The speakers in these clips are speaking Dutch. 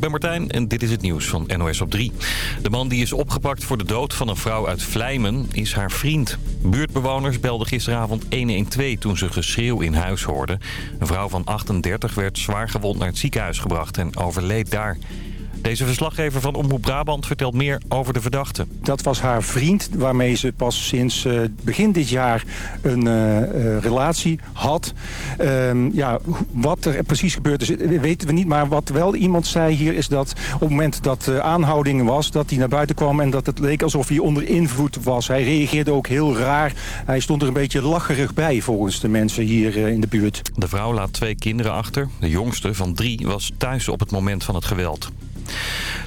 ik ben Martijn en dit is het nieuws van NOS op 3. De man die is opgepakt voor de dood van een vrouw uit Vlijmen is haar vriend. Buurtbewoners belden gisteravond 112 toen ze geschreeuw in huis hoorden. Een vrouw van 38 werd zwaar gewond naar het ziekenhuis gebracht en overleed daar. Deze verslaggever van Omroep Brabant vertelt meer over de verdachte. Dat was haar vriend waarmee ze pas sinds uh, begin dit jaar een uh, uh, relatie had. Ehm, ja, wat er precies gebeurd is weten we niet. Maar wat wel iemand zei hier is dat op het moment dat de aanhouding was... dat hij naar buiten kwam en dat het leek alsof hij onder invloed was. Hij reageerde ook heel raar. Hij stond er een beetje lacherig bij volgens de mensen hier in de buurt. De vrouw laat twee kinderen achter. De jongste van drie was thuis op het moment van het geweld.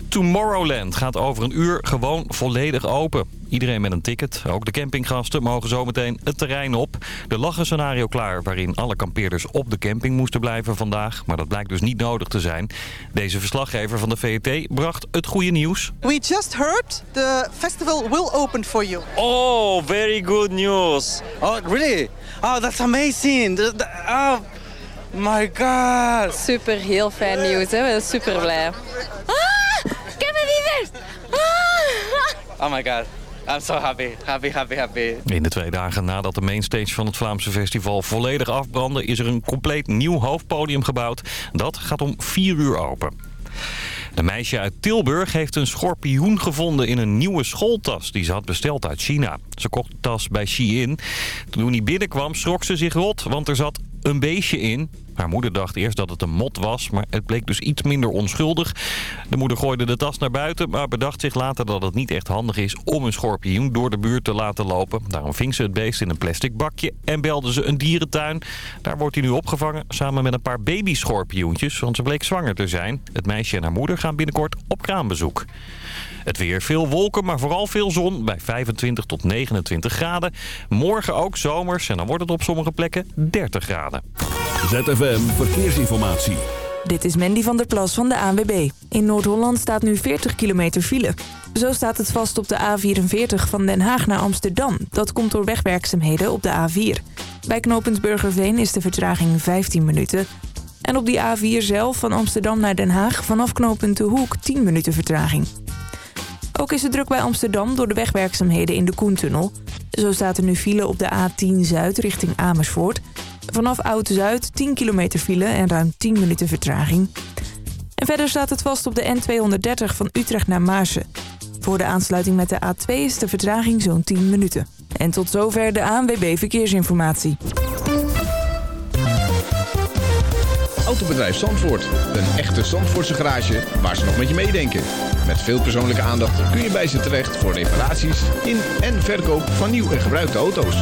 Tomorrowland gaat over een uur gewoon volledig open. Iedereen met een ticket, ook de campinggasten, mogen zometeen het terrein op. Er lag een scenario klaar waarin alle kampeerders op de camping moesten blijven vandaag. Maar dat blijkt dus niet nodig te zijn. Deze verslaggever van de VRT bracht het goede nieuws. We just heard the festival will open for you. Oh, very good news. Oh, really? Oh, that's amazing. Oh, my god. Super, heel fijn nieuws. Hè? We zijn super blij. Ah, kippenwievers. Ah. Oh my god. I'm so happy, happy, happy, happy. In de twee dagen nadat de mainstage van het Vlaamse festival volledig afbrandde... is er een compleet nieuw hoofdpodium gebouwd. Dat gaat om vier uur open. Een meisje uit Tilburg heeft een schorpioen gevonden in een nieuwe schooltas die ze had besteld uit China. Ze kocht de tas bij Shein. Toen hij binnenkwam schrok ze zich rot, want er zat een beestje in. Haar moeder dacht eerst dat het een mot was, maar het bleek dus iets minder onschuldig. De moeder gooide de tas naar buiten, maar bedacht zich later dat het niet echt handig is om een schorpioen door de buurt te laten lopen. Daarom ving ze het beest in een plastic bakje en belde ze een dierentuin. Daar wordt hij nu opgevangen samen met een paar babyschorpioentjes, want ze bleek zwanger te zijn. Het meisje en haar moeder gaan binnenkort op kraambezoek. Het weer veel wolken, maar vooral veel zon bij 25 tot 29 graden. Morgen ook zomers en dan wordt het op sommige plekken 30 graden. ZFM Verkeersinformatie. Dit is Mandy van der Plas van de ANWB. In Noord-Holland staat nu 40 kilometer file. Zo staat het vast op de A44 van Den Haag naar Amsterdam. Dat komt door wegwerkzaamheden op de A4. Bij knooppunt Burgerveen is de vertraging 15 minuten. En op die A4 zelf van Amsterdam naar Den Haag vanaf knooppunt De Hoek 10 minuten vertraging. Ook is het druk bij Amsterdam door de wegwerkzaamheden in de Koentunnel. Zo staat er nu file op de A10 Zuid richting Amersfoort. Vanaf Oud-Zuid 10 kilometer file en ruim 10 minuten vertraging. En verder staat het vast op de N230 van Utrecht naar Maarsen. Voor de aansluiting met de A2 is de vertraging zo'n 10 minuten. En tot zover de ANWB Verkeersinformatie. Autobedrijf Zandvoort. Een echte Zandvoortse garage waar ze nog met je meedenken. Met veel persoonlijke aandacht kun je bij ze terecht voor reparaties in en verkoop van nieuw en gebruikte auto's.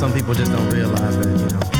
Some people just don't realize that, you know,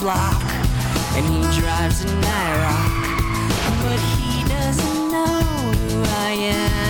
block, and he drives an IROC, but he doesn't know who I am.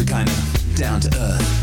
a kind of down to earth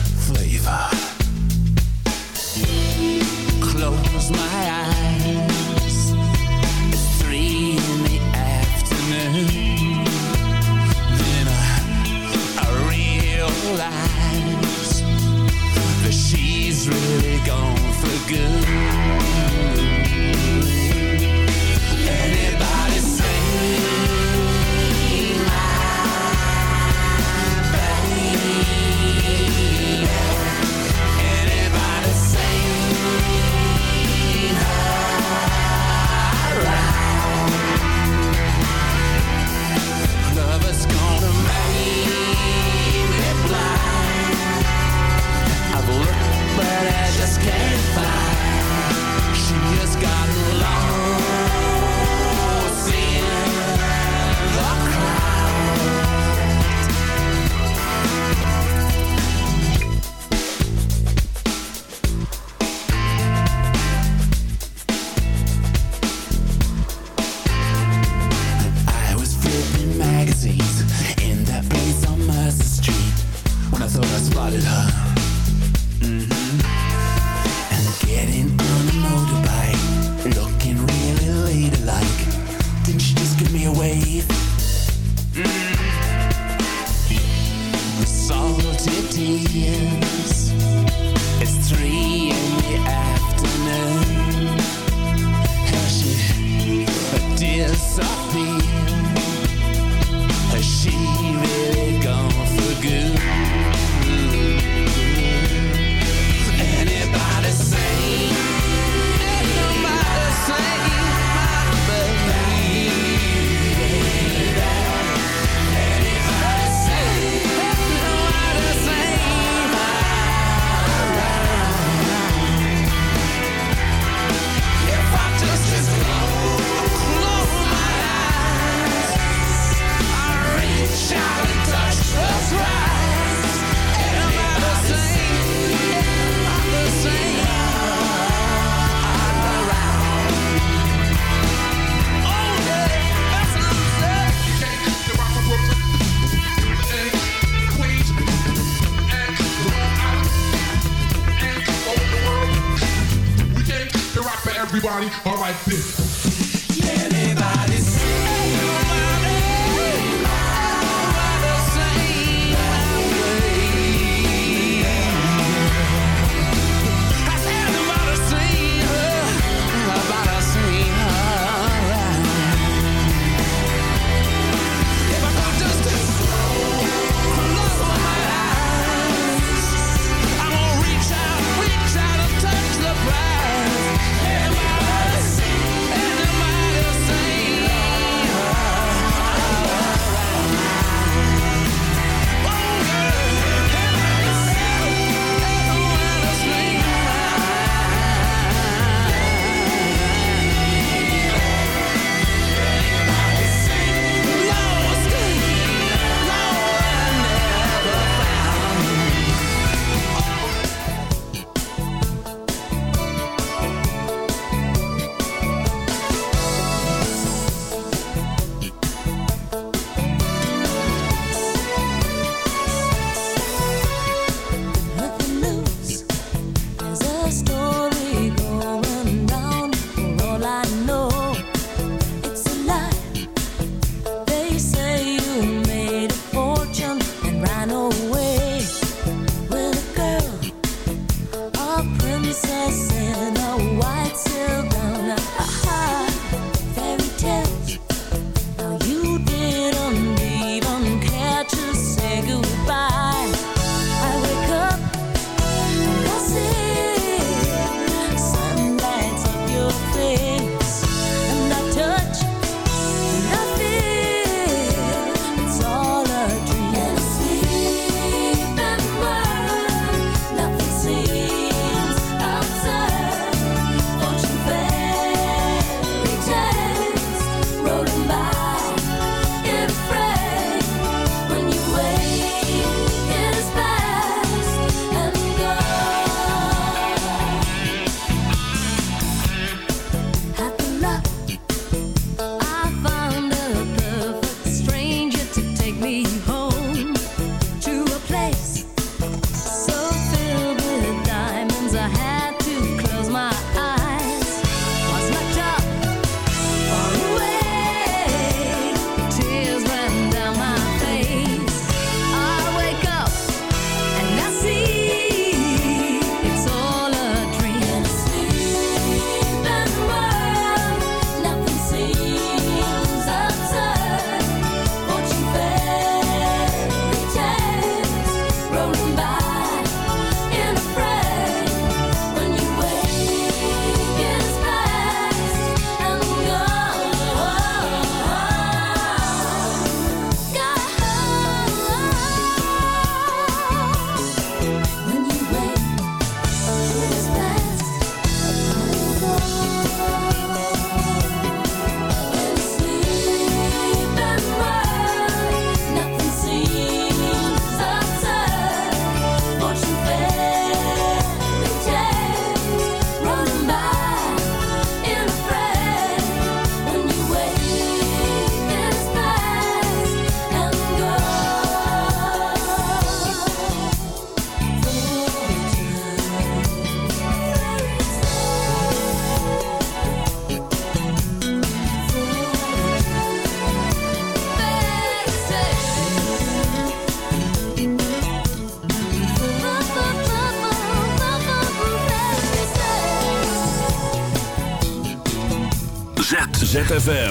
ZFM.